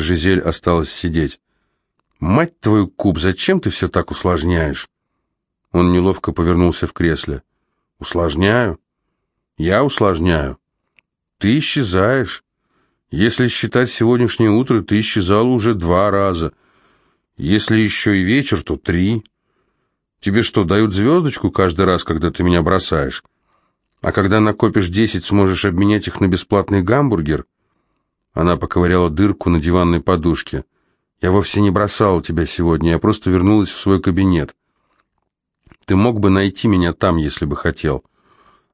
Жизель осталась сидеть. «Мать твою, Куб, зачем ты все так усложняешь?» Он неловко повернулся в кресле. «Усложняю? Я усложняю. Ты исчезаешь. Если считать сегодняшнее утро, ты исчезала уже два раза. Если еще и вечер, то три. Тебе что, дают звездочку каждый раз, когда ты меня бросаешь? А когда накопишь десять, сможешь обменять их на бесплатный гамбургер?» Она поковыряла дырку на диванной подушке. «Я вовсе не бросала тебя сегодня, я просто вернулась в свой кабинет. Ты мог бы найти меня там, если бы хотел».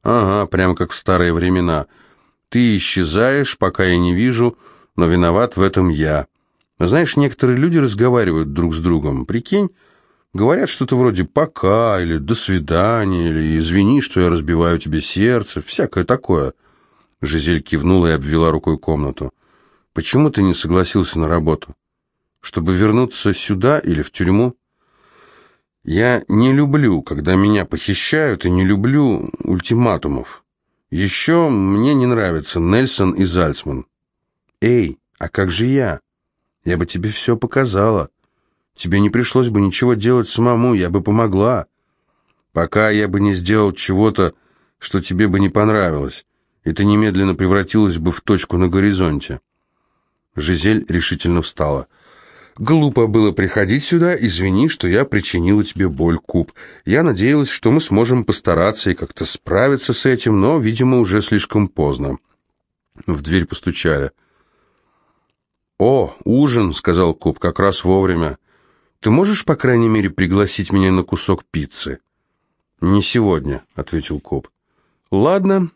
«Ага, прямо как в старые времена. Ты исчезаешь, пока я не вижу, но виноват в этом я. Знаешь, некоторые люди разговаривают друг с другом. Прикинь, говорят что-то вроде «пока» или «до свидания» или «извини, что я разбиваю тебе сердце», всякое такое». Жизель кивнула и обвела рукой комнату. «Почему ты не согласился на работу? Чтобы вернуться сюда или в тюрьму?» Я не люблю, когда меня похищают, и не люблю ультиматумов. Еще мне не нравятся Нельсон и Зальцман. Эй, а как же я? Я бы тебе все показала. Тебе не пришлось бы ничего делать самому, я бы помогла. Пока я бы не сделал чего-то, что тебе бы не понравилось, и ты немедленно превратилась бы в точку на горизонте. Жизель решительно встала. Глупо было приходить сюда, извини, что я причинила тебе боль, Куб. Я надеялась, что мы сможем постараться и как-то справиться с этим, но, видимо, уже слишком поздно. В дверь постучали. «О, ужин», — сказал Куб, — «как раз вовремя. Ты можешь, по крайней мере, пригласить меня на кусок пиццы?» «Не сегодня», — ответил Куб. «Ладно,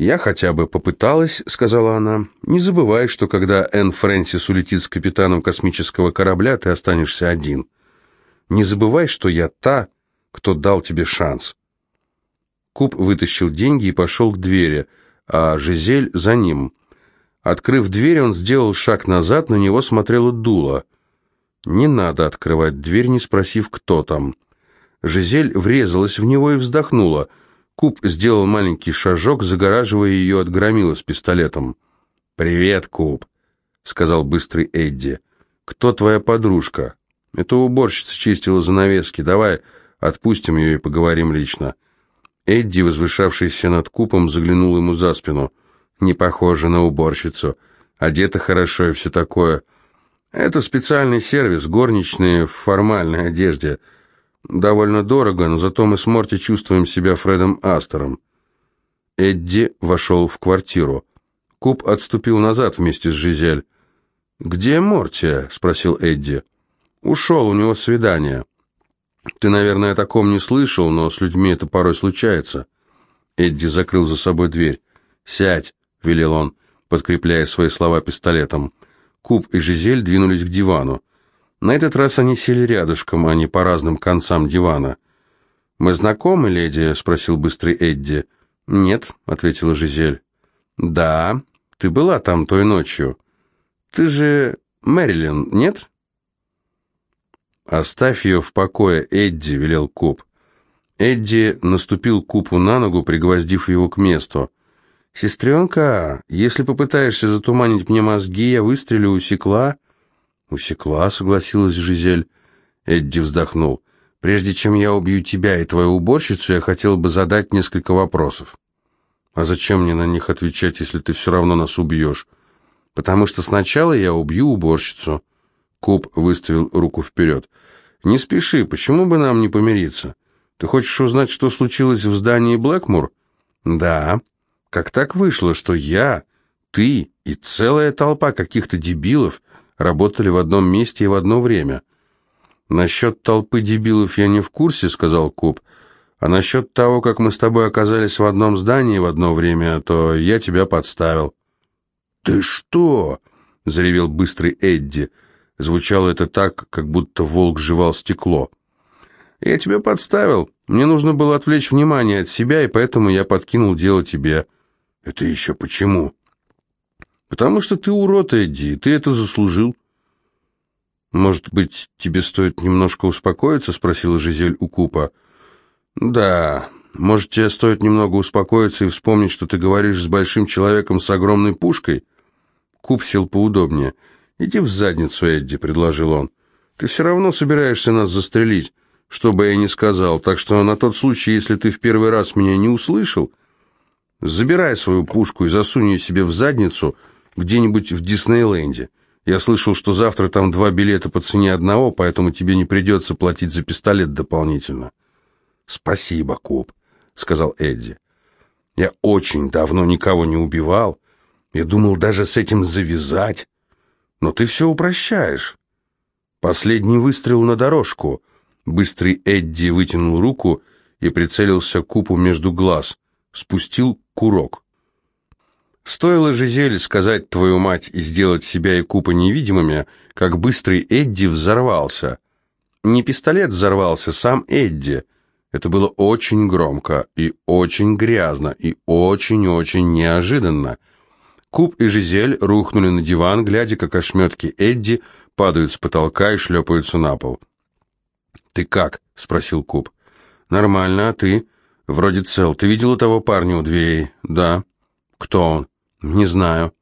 «Я хотя бы попыталась», — сказала она. «Не забывай, что когда Энн Фрэнсис улетит с капитаном космического корабля, ты останешься один. Не забывай, что я та, кто дал тебе шанс». Куб вытащил деньги и пошел к двери, а Жизель за ним. Открыв дверь, он сделал шаг назад, на него смотрела Дула. «Не надо открывать дверь, не спросив, кто там». Жизель врезалась в него и вздохнула — Куб сделал маленький шажок, загораживая ее от громила с пистолетом. «Привет, Куб», — сказал быстрый Эдди. «Кто твоя подружка?» «Это уборщица чистила занавески. Давай отпустим ее и поговорим лично». Эдди, возвышавшийся над купом, заглянул ему за спину. «Не похоже на уборщицу. Одета хорошо и все такое. Это специальный сервис, горничные в формальной одежде». Довольно дорого, но зато мы с Морти чувствуем себя Фредом Астером. Эдди вошел в квартиру. Куб отступил назад вместе с Жизель. «Где Морти?» — спросил Эдди. «Ушел, у него свидание». «Ты, наверное, о таком не слышал, но с людьми это порой случается». Эдди закрыл за собой дверь. «Сядь», — велел он, подкрепляя свои слова пистолетом. Куб и Жизель двинулись к дивану. На этот раз они сели рядышком, а не по разным концам дивана. «Мы знакомы, леди?» — спросил быстрый Эдди. «Нет», — ответила Жизель. «Да, ты была там той ночью. Ты же Мэрилин, нет?» «Оставь ее в покое, Эдди», — велел Куб. Эдди наступил Купу на ногу, пригвоздив его к месту. «Сестренка, если попытаешься затуманить мне мозги, я выстрелю, усекла». «Усекла», — согласилась Жизель. Эдди вздохнул. «Прежде чем я убью тебя и твою уборщицу, я хотел бы задать несколько вопросов». «А зачем мне на них отвечать, если ты все равно нас убьешь?» «Потому что сначала я убью уборщицу». Куб выставил руку вперед. «Не спеши, почему бы нам не помириться? Ты хочешь узнать, что случилось в здании Блэкмур?» «Да. Как так вышло, что я, ты и целая толпа каких-то дебилов работали в одном месте и в одно время. «Насчет толпы дебилов я не в курсе», — сказал Куб. «А насчет того, как мы с тобой оказались в одном здании в одно время, то я тебя подставил». «Ты что?» — заревел быстрый Эдди. Звучало это так, как будто волк жевал стекло. «Я тебя подставил. Мне нужно было отвлечь внимание от себя, и поэтому я подкинул дело тебе». «Это еще почему?» «Потому что ты урод, Эдди, ты это заслужил». «Может быть, тебе стоит немножко успокоиться?» — спросила Жизель у Купа. «Да, может, тебе стоит немного успокоиться и вспомнить, что ты говоришь с большим человеком с огромной пушкой?» Куп сел поудобнее. «Иди в задницу, Эдди», — предложил он. «Ты все равно собираешься нас застрелить, что бы я ни сказал, так что на тот случай, если ты в первый раз меня не услышал, забирай свою пушку и засунь ее себе в задницу где-нибудь в Диснейленде. Я слышал, что завтра там два билета по цене одного, поэтому тебе не придется платить за пистолет дополнительно». «Спасибо, коп», — сказал Эдди. «Я очень давно никого не убивал. Я думал даже с этим завязать. Но ты все упрощаешь. Последний выстрел на дорожку. Быстрый Эдди вытянул руку и прицелился купу между глаз. Спустил курок. Стоило Жизель сказать твою мать и сделать себя и купа невидимыми, как быстрый Эдди взорвался. Не пистолет взорвался, сам Эдди. Это было очень громко и очень грязно и очень-очень неожиданно. Куб и Жизель рухнули на диван, глядя, как ошметки Эдди падают с потолка и шлепаются на пол. «Ты как?» — спросил Куб. «Нормально, а ты?» «Вроде цел. Ты видел того парня у дверей?» «Да». «Кто он?» «Не знаю».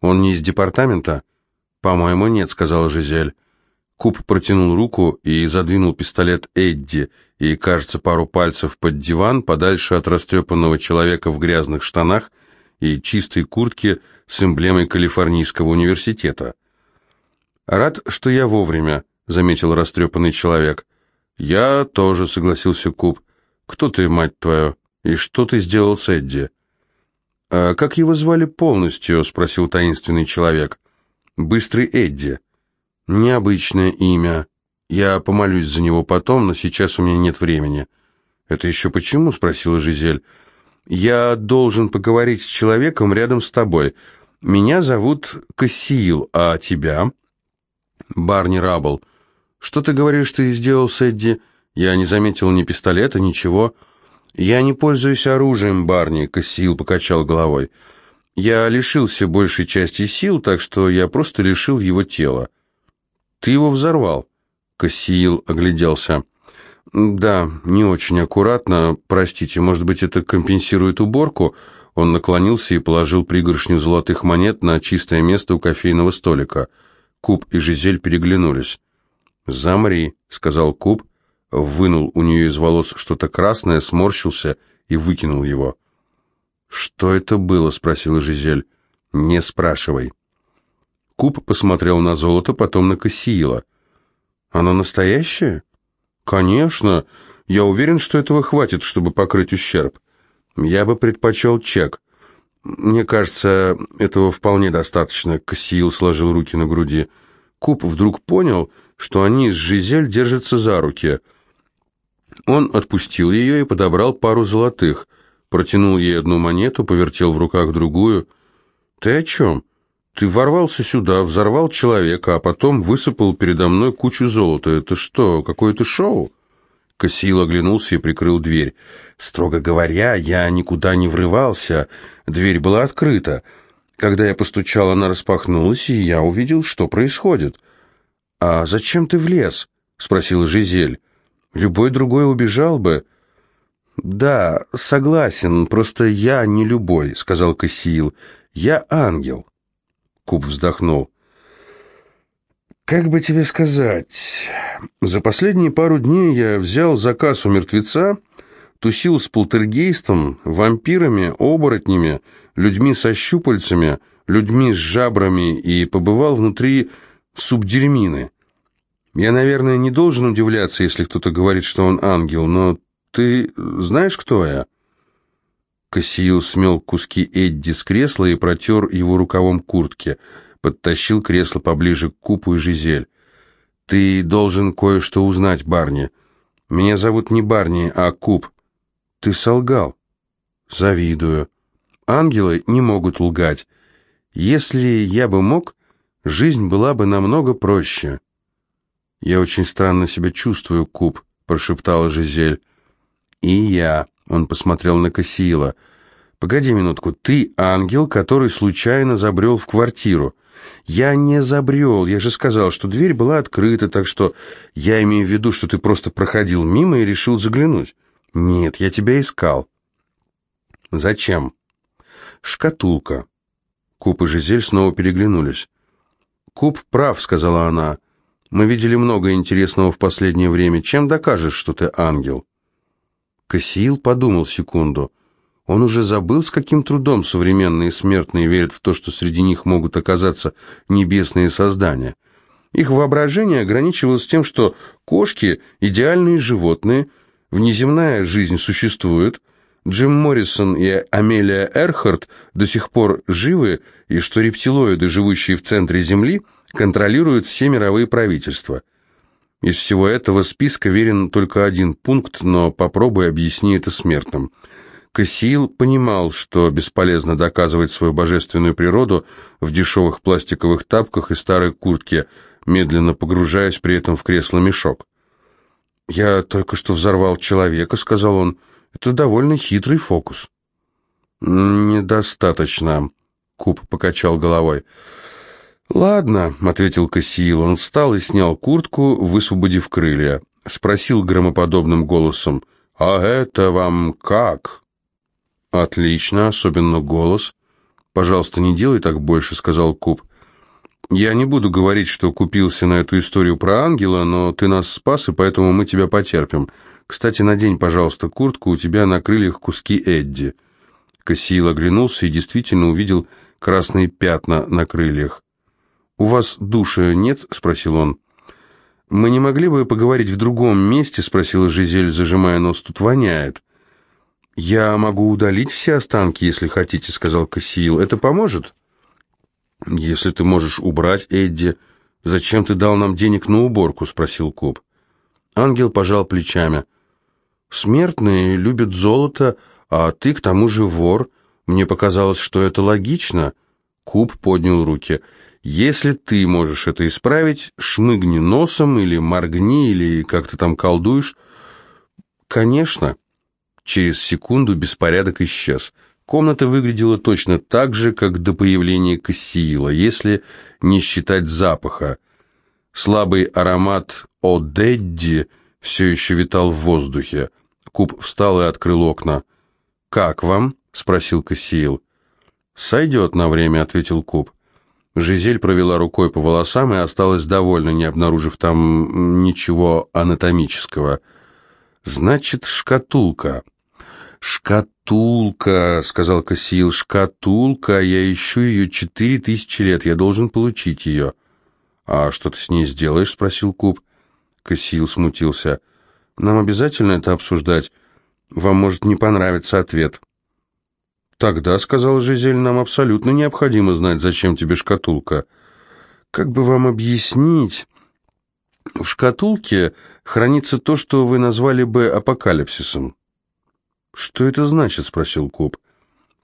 «Он не из департамента?» «По-моему, нет», — сказала Жизель. Куб протянул руку и задвинул пистолет Эдди и, кажется, пару пальцев под диван, подальше от растрепанного человека в грязных штанах и чистой куртке с эмблемой Калифорнийского университета. «Рад, что я вовремя», — заметил растрепанный человек. «Я тоже», — согласился Куб. «Кто ты, мать твою? И что ты сделал с Эдди?» «А как его звали полностью?» — спросил таинственный человек. «Быстрый Эдди». «Необычное имя. Я помолюсь за него потом, но сейчас у меня нет времени». «Это еще почему?» — спросила Жизель. Я должен поговорить с человеком рядом с тобой. Меня зовут Кассиил, а тебя?» «Барни Раббл. Что ты говоришь, ты сделал с Эдди?» «Я не заметил ни пистолета, ничего». «Я не пользуюсь оружием, Барни», — Кассиил покачал головой. «Я лишился большей части сил, так что я просто лишил его тела». «Ты его взорвал?» Кассиил огляделся. «Да, не очень аккуратно. Простите, может быть, это компенсирует уборку?» Он наклонился и положил пригоршню золотых монет на чистое место у кофейного столика. Куб и Жизель переглянулись. «Замри», — сказал Куб, вынул у нее из волос что-то красное, сморщился и выкинул его. «Что это было?» — спросила Жизель. «Не спрашивай». Куб посмотрел на золото, потом на Кассиила. «Оно настоящее?» «Конечно. Я уверен, что этого хватит, чтобы покрыть ущерб. Я бы предпочел чек. Мне кажется, этого вполне достаточно», — Кассиил сложил руки на груди. Куб вдруг понял, что они с Жизель держатся за руки. Он отпустил ее и подобрал пару золотых, протянул ей одну монету, повертел в руках другую. «Ты о чем?» Ты ворвался сюда, взорвал человека, а потом высыпал передо мной кучу золота. Это что, какое-то шоу?» Кассиил оглянулся и прикрыл дверь. «Строго говоря, я никуда не врывался. Дверь была открыта. Когда я постучал, она распахнулась, и я увидел, что происходит». «А зачем ты влез?» — спросила Жизель. «Любой другой убежал бы». «Да, согласен, просто я не любой», — сказал Кассиил. «Я ангел». Куб вздохнул. «Как бы тебе сказать? За последние пару дней я взял заказ у мертвеца, тусил с полтергейстом, вампирами, оборотнями, людьми со щупальцами, людьми с жабрами и побывал внутри субдельмины. Я, наверное, не должен удивляться, если кто-то говорит, что он ангел, но ты знаешь, кто я?» Кассиил смел куски Эдди с кресла и протер его рукавом куртки. Подтащил кресло поближе к Купу и Жизель. «Ты должен кое-что узнать, Барни. Меня зовут не Барни, а Куп. Ты солгал». «Завидую. Ангелы не могут лгать. Если я бы мог, жизнь была бы намного проще». «Я очень странно себя чувствую, Куп», — прошептала Жизель. «И я», он посмотрел на Кассиила. «Погоди минутку, ты ангел, который случайно забрел в квартиру». «Я не забрел, я же сказал, что дверь была открыта, так что я имею в виду, что ты просто проходил мимо и решил заглянуть». «Нет, я тебя искал». «Зачем?» «Шкатулка». Куб и Жизель снова переглянулись. «Куб прав», — сказала она. «Мы видели много интересного в последнее время. Чем докажешь, что ты ангел?» Кассиил подумал секунду. Он уже забыл, с каким трудом современные смертные верят в то, что среди них могут оказаться небесные создания. Их воображение ограничивалось тем, что кошки – идеальные животные, внеземная жизнь существует, Джим Моррисон и Амелия Эрхард до сих пор живы, и что рептилоиды, живущие в центре Земли, контролируют все мировые правительства. Из всего этого списка верен только один пункт, но попробуй объясни это смертным. Кассиил понимал, что бесполезно доказывать свою божественную природу в дешевых пластиковых тапках и старой куртке, медленно погружаясь при этом в кресло-мешок. «Я только что взорвал человека», — сказал он, — это довольно хитрый фокус. Недостаточно, Куб покачал головой. Ладно, ответил Кассиил. Он встал и снял куртку, высвободив крылья. Спросил громоподобным голосом: "А это вам как?" Отлично, особенно голос. Пожалуйста, не делай так больше, сказал Куб. Я не буду говорить, что купился на эту историю про ангела, но ты нас спас, и поэтому мы тебя потерпим. Кстати, надень, пожалуйста, куртку, у тебя на крыльях куски Эдди». Кассиил оглянулся и действительно увидел красные пятна на крыльях. «У вас душа нет?» — спросил он. «Мы не могли бы поговорить в другом месте?» — спросила Жизель, зажимая нос. «Тут воняет». «Я могу удалить все останки, если хотите», — сказал Кассиил. «Это поможет?» «Если ты можешь убрать Эдди, зачем ты дал нам денег на уборку?» — спросил Куб. Ангел пожал плечами. «Смертные любят золото, а ты к тому же вор. Мне показалось, что это логично». Куб поднял руки. «Если ты можешь это исправить, шмыгни носом или моргни, или как ты там колдуешь». «Конечно». Через секунду беспорядок исчез. Комната выглядела точно так же, как до появления Кассиила, если не считать запаха. Слабый аромат «О-Дэдди» все еще витал в воздухе. Куб встал и открыл окна. «Как вам?» — спросил Кассиил. «Сойдет на время», — ответил Куб. Жизель провела рукой по волосам и осталась довольна, не обнаружив там ничего анатомического. «Значит, шкатулка». «Шкатулка», — сказал Кассиил, — «шкатулка, я ищу ее четыре тысячи лет, я должен получить ее». «А что ты с ней сделаешь?» — спросил Куб. Кассиил смутился. «Нам обязательно это обсуждать? Вам может не понравиться ответ». «Тогда», — сказала Жизель, — «нам абсолютно необходимо знать, зачем тебе шкатулка». «Как бы вам объяснить?» «В шкатулке хранится то, что вы назвали бы апокалипсисом». «Что это значит?» — спросил Куб.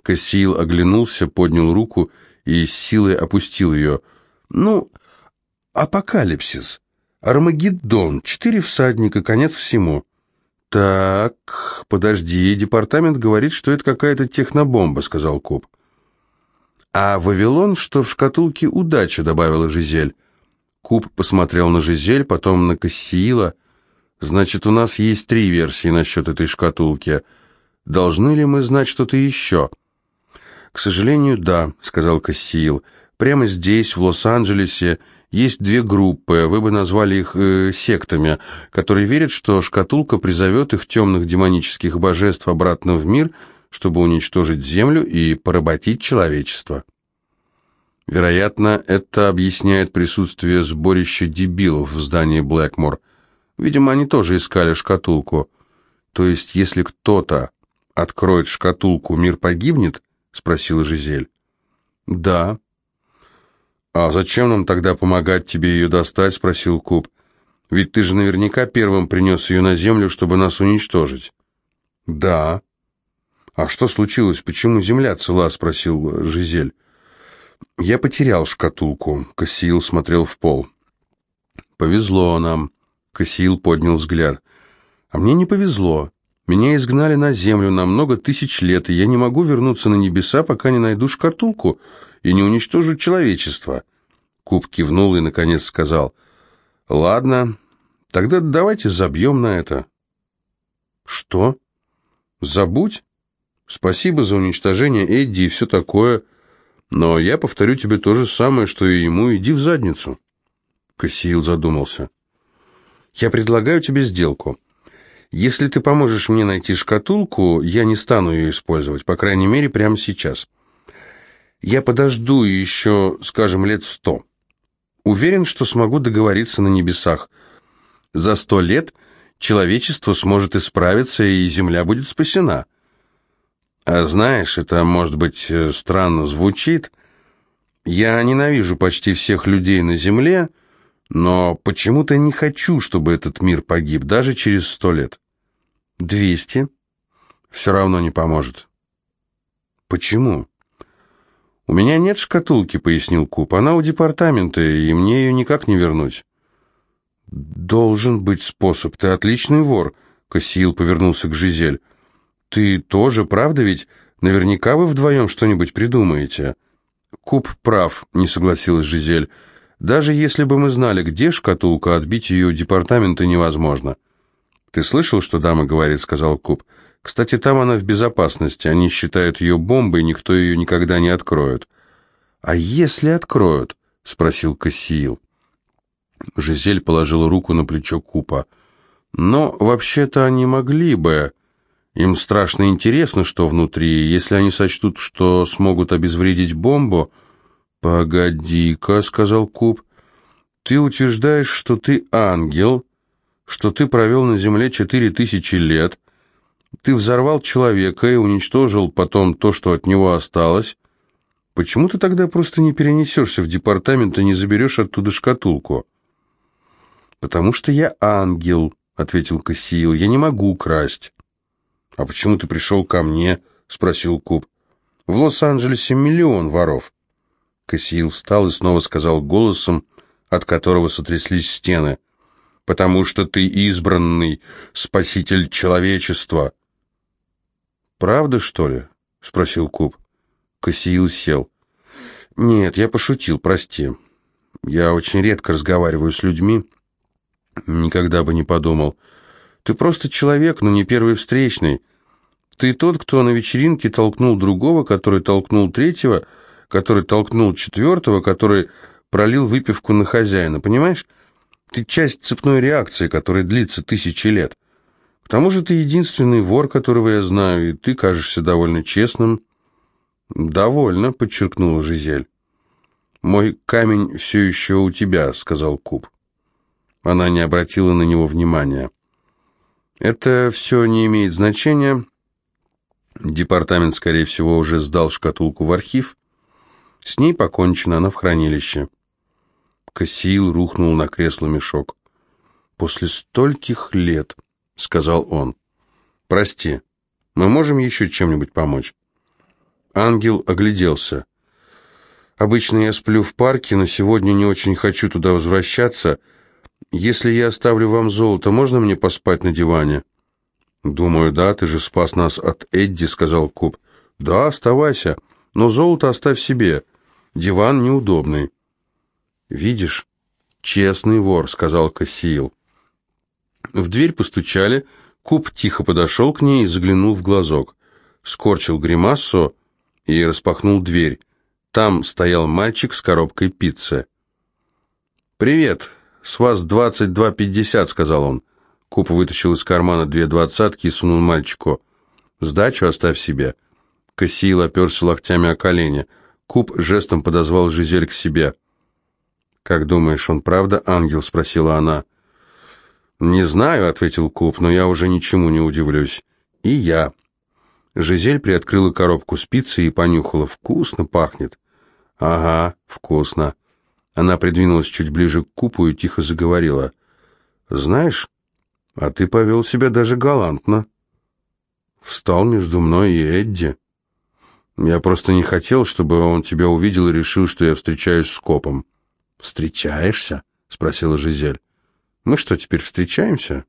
Кассиил оглянулся, поднял руку и с силой опустил ее. «Ну, апокалипсис. Армагеддон. Четыре всадника, конец всему». «Так, подожди, департамент говорит, что это какая-то технобомба», — сказал Куб. «А Вавилон, что в шкатулке удача», — добавила Жизель. Куб посмотрел на Жизель, потом на Кассиила. «Значит, у нас есть три версии насчет этой шкатулки». Должны ли мы знать что-то еще?» «К сожалению, да», — сказал Кассиил. «Прямо здесь, в Лос-Анджелесе, есть две группы, вы бы назвали их э, сектами, которые верят, что шкатулка призовет их темных демонических божеств обратно в мир, чтобы уничтожить Землю и поработить человечество». Вероятно, это объясняет присутствие сборища дебилов в здании Блэкмор. Видимо, они тоже искали шкатулку. То есть, если кто-то откроет шкатулку, мир погибнет?» — спросила Жизель. «Да». «А зачем нам тогда помогать тебе ее достать?» — спросил Куб. «Ведь ты же наверняка первым принес ее на землю, чтобы нас уничтожить». «Да». «А что случилось? Почему земля цела?» — спросил Жизель. «Я потерял шкатулку», — Кассиил смотрел в пол. «Повезло нам», — Кассиил поднял взгляд. «А мне не повезло. Меня изгнали на землю на много тысяч лет, и я не могу вернуться на небеса, пока не найду шкатулку и не уничтожу человечество». Куб кивнул и, наконец, сказал, «Ладно, тогда давайте забьем на это». «Что? Забудь? Спасибо за уничтожение Эдди и все такое. Но я повторю тебе то же самое, что и ему, иди в задницу. Кассиил задумался. Я предлагаю тебе сделку. Если ты поможешь мне найти шкатулку, я не стану ее использовать, по крайней мере, прямо сейчас. Я подожду еще, скажем, лет сто. Уверен, что смогу договориться на небесах. За сто лет человечество сможет исправиться, и Земля будет спасена. А знаешь, это, может быть, э, странно звучит. Я ненавижу почти всех людей на Земле, но почему-то не хочу, чтобы этот мир погиб, даже через сто лет. Двести. Все равно не поможет. Почему? У меня нет шкатулки, пояснил Куб. Она у департамента, и мне ее никак не вернуть. Должен быть способ. Ты отличный вор. Кассиил повернулся к Жизель. «Ты тоже, правда ведь? Наверняка вы вдвоем что-нибудь придумаете». «Куб прав», — не согласилась Жизель. «Даже если бы мы знали, где шкатулка, отбить ее у департамента невозможно». «Ты слышал, что дама говорит?» — сказал Куб. «Кстати, там она в безопасности. Они считают ее бомбой, никто ее никогда не откроет». «А если откроют?» — спросил Кассиил. Жизель положила руку на плечо Купа. «Но вообще-то они могли бы...» Им страшно интересно, что внутри. Если они сочтут, что смогут обезвредить бомбу... «Погоди-ка», — сказал Куб, — «ты утверждаешь, что ты ангел, что ты провел на земле четыре тысячи лет, ты взорвал человека и уничтожил потом то, что от него осталось. Почему ты тогда просто не перенесешься в департамент и не заберешь оттуда шкатулку?» «Потому что я ангел», — ответил Кассиил, — «я не могу красть». «А почему ты пришел ко мне?» — спросил Куб. «В Лос-Анджелесе миллион воров». Кассиил встал и снова сказал голосом, от которого сотряслись стены. «Потому что ты избранный, спаситель человечества». «Правда, что ли?» — спросил Куб. Кассиил сел. «Нет, я пошутил, прости. Я очень редко разговариваю с людьми. Никогда бы не подумал. Ты просто человек, но не первый встречный. Ты тот, кто на вечеринке толкнул другого, который толкнул третьего, который толкнул четвертого, который пролил выпивку на хозяина, понимаешь? Ты часть цепной реакции, которая длится тысячи лет. Тому же ты единственный вор, которого я знаю, и ты кажешься довольно честным. «Довольно», — подчеркнула Жизель. «Мой камень все еще у тебя», — сказал Куб. Она не обратила на него внимания. «Это все не имеет значения. Департамент, скорее всего, уже сдал шкатулку в архив. С ней покончено, она в хранилище. Кассиил рухнул на кресло-мешок. «После стольких лет», — сказал он. «Прости, мы можем еще чем-нибудь помочь?» Ангел огляделся. «Обычно я сплю в парке, но сегодня не очень хочу туда возвращаться. Если я оставлю вам золото, можно мне поспать на диване?» «Думаю, да, ты же спас нас от Эдди», — сказал Куб. «Да, оставайся, но золото оставь себе. Диван неудобный». «Видишь, честный вор», — сказал Кассиил. В дверь постучали, Куб тихо подошел к ней и заглянул в глазок. Скорчил гримассу и распахнул дверь. Там стоял мальчик с коробкой пиццы. «Привет, с вас двадцать два пятьдесят», — сказал он. Куб вытащил из кармана две двадцатки и сунул мальчику. «Сдачу оставь себе». Кассиил оперся локтями о колени. Куб жестом подозвал Жизель к себе. «Как думаешь, он правда ангел?» — спросила она. «Не знаю», — ответил Куб, — «но я уже ничему не удивлюсь». «И я». Жизель приоткрыла коробку спицы и понюхала. «Вкусно пахнет». «Ага, вкусно». Она придвинулась чуть ближе к Купу и тихо заговорила. «Знаешь, а ты повел себя даже галантно. Встал между мной и Эдди. Я просто не хотел, чтобы он тебя увидел и решил, что я встречаюсь с копом. «Встречаешься?» — спросила Жизель. «Мы что, теперь встречаемся?»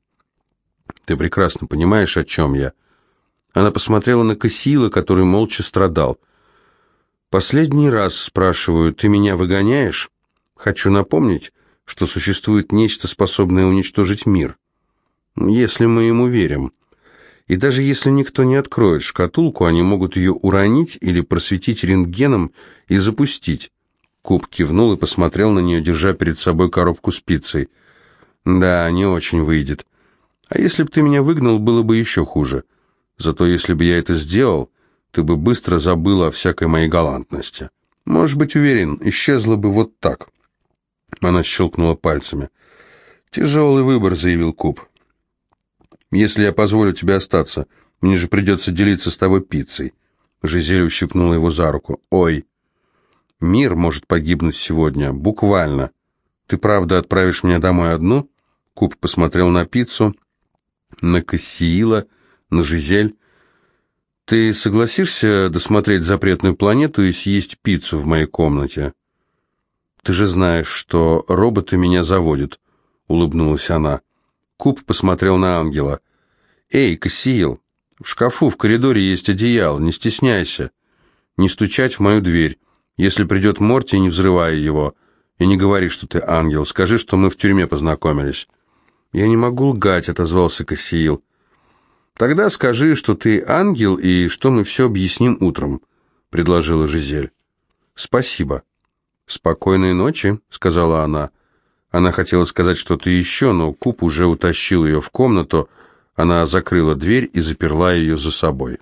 «Ты прекрасно понимаешь, о чем я». Она посмотрела на Кассила, который молча страдал. «Последний раз, спрашиваю, ты меня выгоняешь? Хочу напомнить, что существует нечто, способное уничтожить мир» если мы ему верим. И даже если никто не откроет шкатулку, они могут ее уронить или просветить рентгеном и запустить. Куб кивнул и посмотрел на нее, держа перед собой коробку с пиццей. «Да, не очень выйдет. А если бы ты меня выгнал, было бы еще хуже. Зато если бы я это сделал, ты бы быстро забыла о всякой моей галантности. Можешь быть уверен, исчезла бы вот так». Она щелкнула пальцами. «Тяжелый выбор», — заявил Куб. Если я позволю тебе остаться, мне же придется делиться с тобой пиццей». Жизель ущипнула его за руку. «Ой, мир может погибнуть сегодня, буквально. Ты правда отправишь меня домой одну?» Куб посмотрел на пиццу, на Кассиила, на Жизель. «Ты согласишься досмотреть запретную планету и съесть пиццу в моей комнате?» «Ты же знаешь, что роботы меня заводят», — улыбнулась она. Куб посмотрел на ангела. «Эй, Кассиил, в шкафу в коридоре есть одеяло, не стесняйся. Не стучать в мою дверь. Если придет Морти, не взрывай его. И не говори, что ты ангел. Скажи, что мы в тюрьме познакомились». «Я не могу лгать», — отозвался Кассиил. «Тогда скажи, что ты ангел и что мы все объясним утром», — предложила Жизель. «Спасибо». «Спокойной ночи», — сказала она. Она хотела сказать что-то еще, но Куб уже утащил ее в комнату, она закрыла дверь и заперла ее за собой.